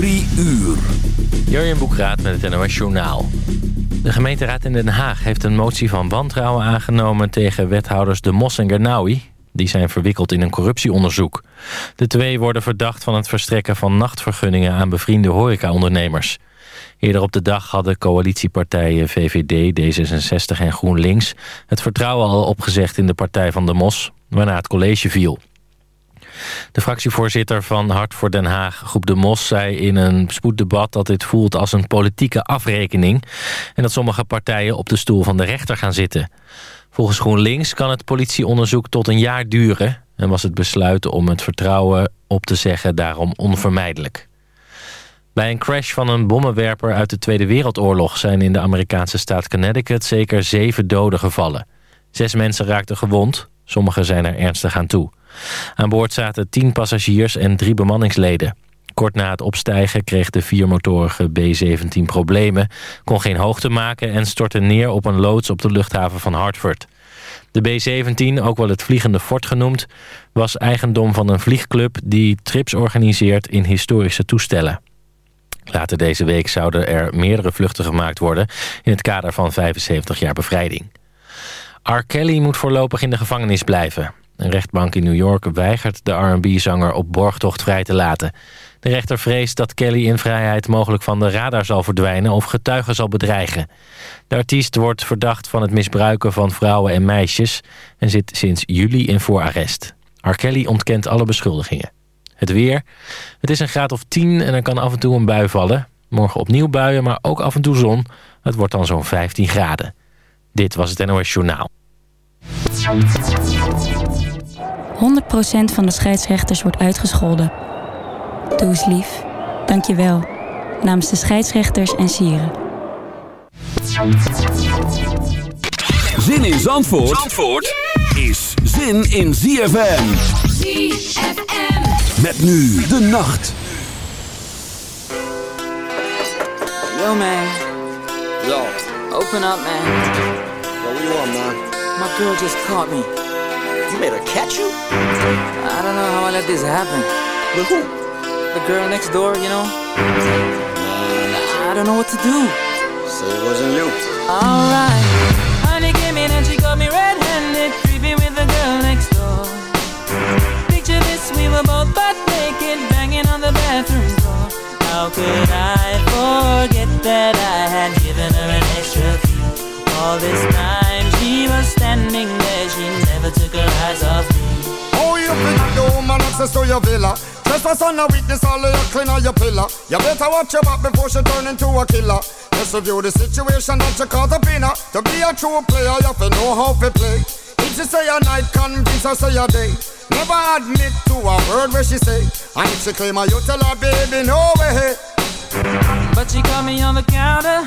Drie uur. Jurjen Boekraat met het NOS Journaal. De gemeenteraad in Den Haag heeft een motie van wantrouwen aangenomen... tegen wethouders De Mos en Gernaui. Die zijn verwikkeld in een corruptieonderzoek. De twee worden verdacht van het verstrekken van nachtvergunningen... aan bevriende horecaondernemers. Eerder op de dag hadden coalitiepartijen VVD, D66 en GroenLinks... het vertrouwen al opgezegd in de partij van De Mos... waarna het college viel. De fractievoorzitter van Hart voor Den Haag, Groep de Mos... zei in een spoeddebat dat dit voelt als een politieke afrekening... en dat sommige partijen op de stoel van de rechter gaan zitten. Volgens GroenLinks kan het politieonderzoek tot een jaar duren... en was het besluit om het vertrouwen op te zeggen daarom onvermijdelijk. Bij een crash van een bommenwerper uit de Tweede Wereldoorlog... zijn in de Amerikaanse staat Connecticut zeker zeven doden gevallen. Zes mensen raakten gewond, sommigen zijn er ernstig aan toe. Aan boord zaten tien passagiers en drie bemanningsleden. Kort na het opstijgen kreeg de viermotorige B-17 problemen... kon geen hoogte maken en stortte neer op een loods op de luchthaven van Hartford. De B-17, ook wel het Vliegende Fort genoemd... was eigendom van een vliegclub die trips organiseert in historische toestellen. Later deze week zouden er meerdere vluchten gemaakt worden... in het kader van 75 jaar bevrijding. R. Kelly moet voorlopig in de gevangenis blijven. Een rechtbank in New York weigert de R&B-zanger op borgtocht vrij te laten. De rechter vreest dat Kelly in vrijheid mogelijk van de radar zal verdwijnen... of getuigen zal bedreigen. De artiest wordt verdacht van het misbruiken van vrouwen en meisjes... en zit sinds juli in voorarrest. R. Kelly ontkent alle beschuldigingen. Het weer. Het is een graad of 10 en er kan af en toe een bui vallen. Morgen opnieuw buien, maar ook af en toe zon. Het wordt dan zo'n 15 graden. Dit was het NOS Journaal. 100% van de scheidsrechters wordt uitgescholden. Doe eens lief. Dank je wel. Namens de scheidsrechters en sieren. Zin in Zandvoort, Zandvoort is zin in ZFM. ZFM. Met nu de nacht. Yo man. Yo. Open up man. Yo, what you want, man? My girl just caught me. You made her catch you? I don't know how I let this happen. With who? The girl next door, you know? I don't know what to do. Say it wasn't you. Alright. Honey came in and she got me red-handed, creepy with the girl next door. Picture this, we were both butt naked, banging on the bathroom floor. How could I forget that I had given her an extra key? All this time she was standing there, she never her eyes off me. Oh, you think the woman access to your villa? Trespass on a witness, all of your clean on your pillar. You better watch your back before she turn into a killer. Just review the situation that you call the pinner. To be a true player, you have to know how to play. If she say a night, convince her say a day. Never admit to a word where she say. And if she claim her, you tell her, baby, no way. But she caught me on the counter.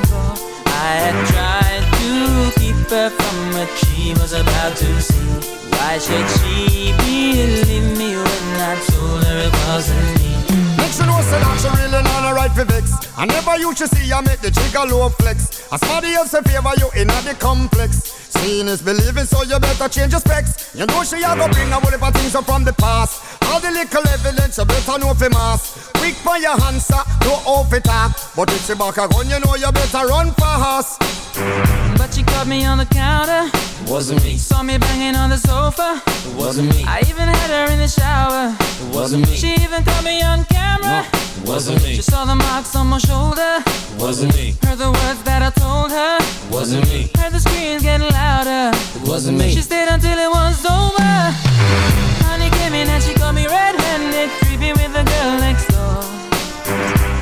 from what she was about to see. Why should she believe me when I told her it wasn't me? Make she know say that she really not a right for vex. I never used to see her make the trigger low flex. As somebody else in favor you in the complex. Seeing is believing, so you better change your specs. You know she a go bring a whole heap of things up from the past. All the little evidence you better know for mass. Quick for your answer, no off it talk. But if she back a gun, you know you better run fast. But she caught me on the counter. Wasn't me. Saw me banging on the sofa. Wasn't me. I even had her in the shower. It wasn't me. She even caught me on camera. Wasn't me. She saw the marks on my shoulder. Wasn't me. Heard the words that I told her. Wasn't me. Heard the screams getting louder. Wasn't me. She stayed until it was over screaming and she caught me red-handed, creeping with a girl next door.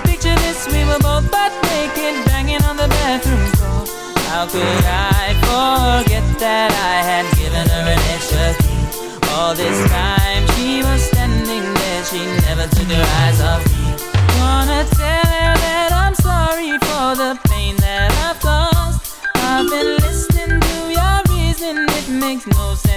Picture this, we were both butt naked, banging on the bathroom floor. How could I forget that I had given her an extra key? All this time she was standing there, she never took her eyes off me. Wanna tell her that I'm sorry for the pain that I've caused. I've been listening to your reason, it makes no sense.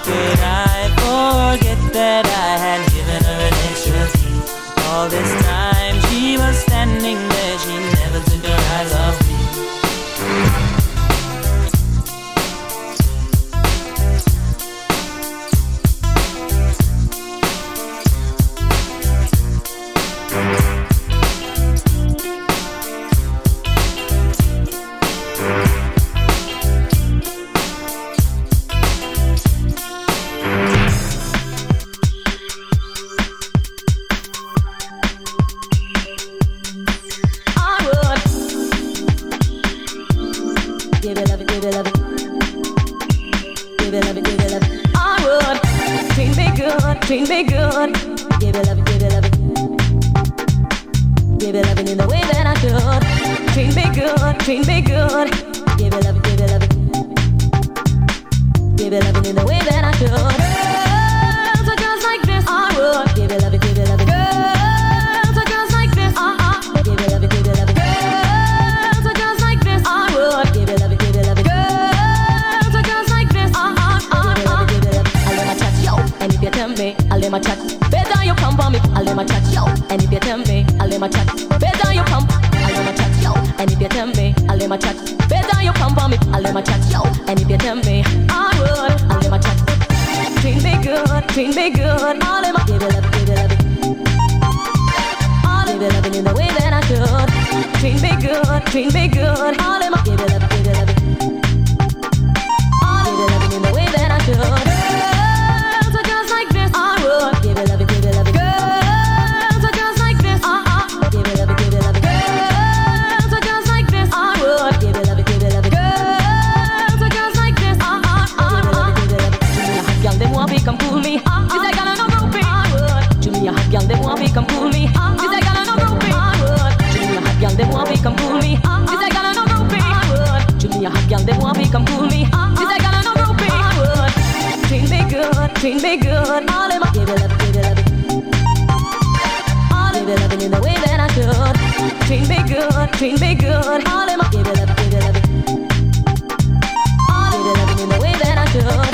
could I? She a hot girl, they want me come pull me. Uh, uh. She's say girl and I'm ropey. She a hot girl, they want me come pull me. Uh, She's say girl and I'm ropey. She a hot girl, they want me come pull me. She's say girl I'm ropey. Treat me good, treat me good. All in my give it up, give it up. All in it up in the way that I should. Treat me good, treat me good. All in my give it up, give it up. All in it up in the way that I should.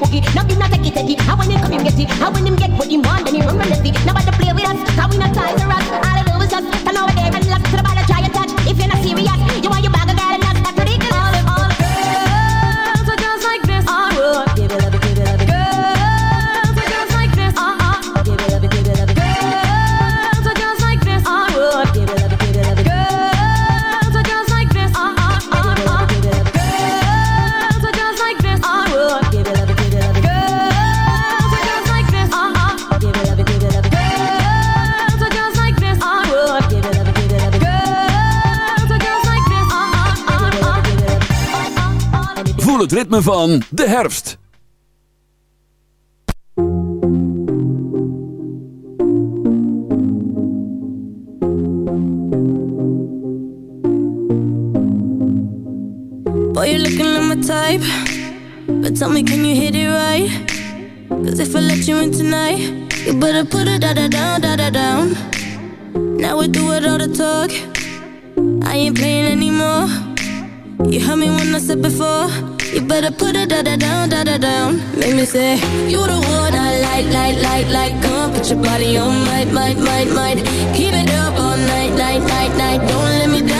cookie. No, he not take it, Eddie. How when him come, him get it. How when him get what he want, then he run and let it. Nobody play with us, how we not ties around. het ritme van de herfst. Boy, you're looking like my type. But tell me, can you hit it right? Cause if I let you in tonight You better put it da da down, da da down. Now we do it all the talk. I ain't playing anymore. You heard me when I said before. You better put it da da down, da da down. Make me say you the one I like, like, like, like. Come on, put your body on, might, might, might, might. Keep it up all night, night, night, night. Don't let me down.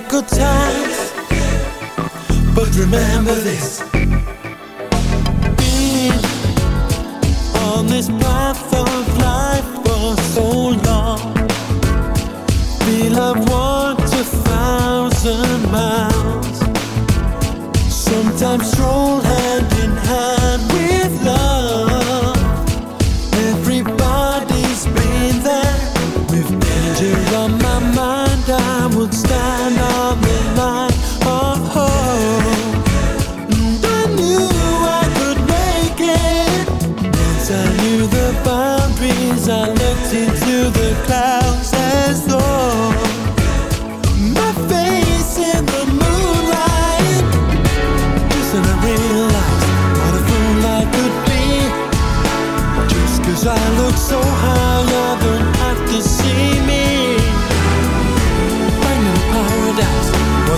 are good times, but remember this. being on this path of life for so long. we I've walked a thousand miles. Sometimes stroll hand in hand with love.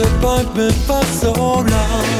disappointment for so long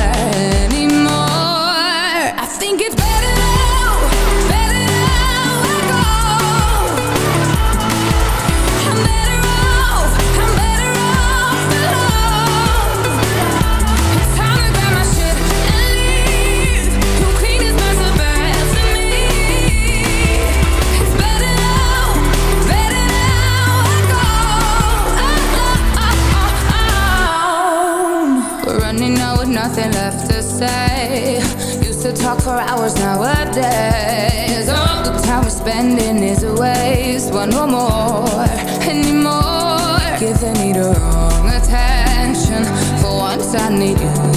say. Used to talk for hours nowadays. All the time we're spending is a waste. One no more anymore. Giving me the wrong attention. For once, I need you.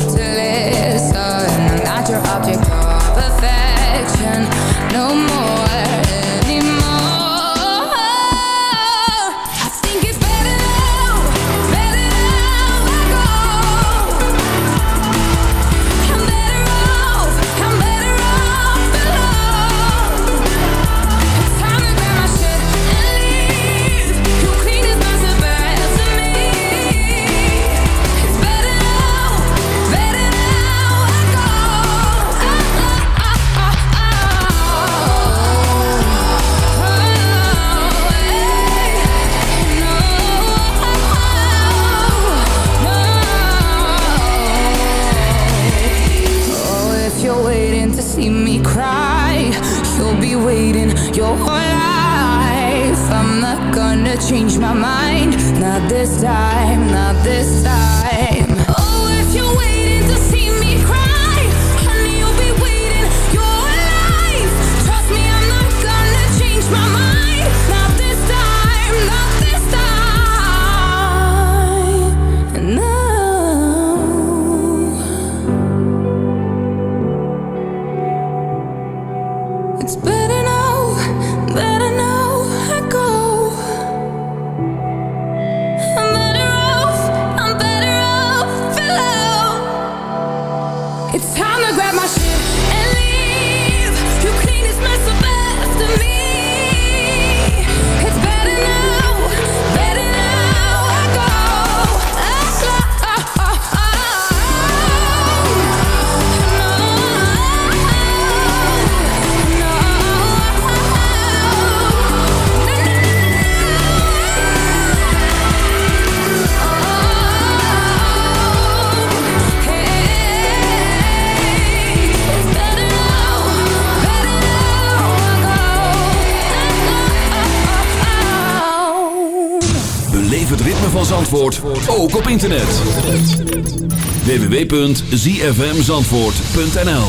Zandvoort ook op internet. www.zfmzandvoort.nl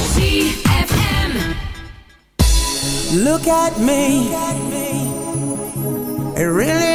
Look at me I really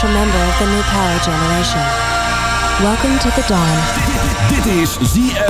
special member of the new power generation. Welcome to the dawn. Dit is ZFM.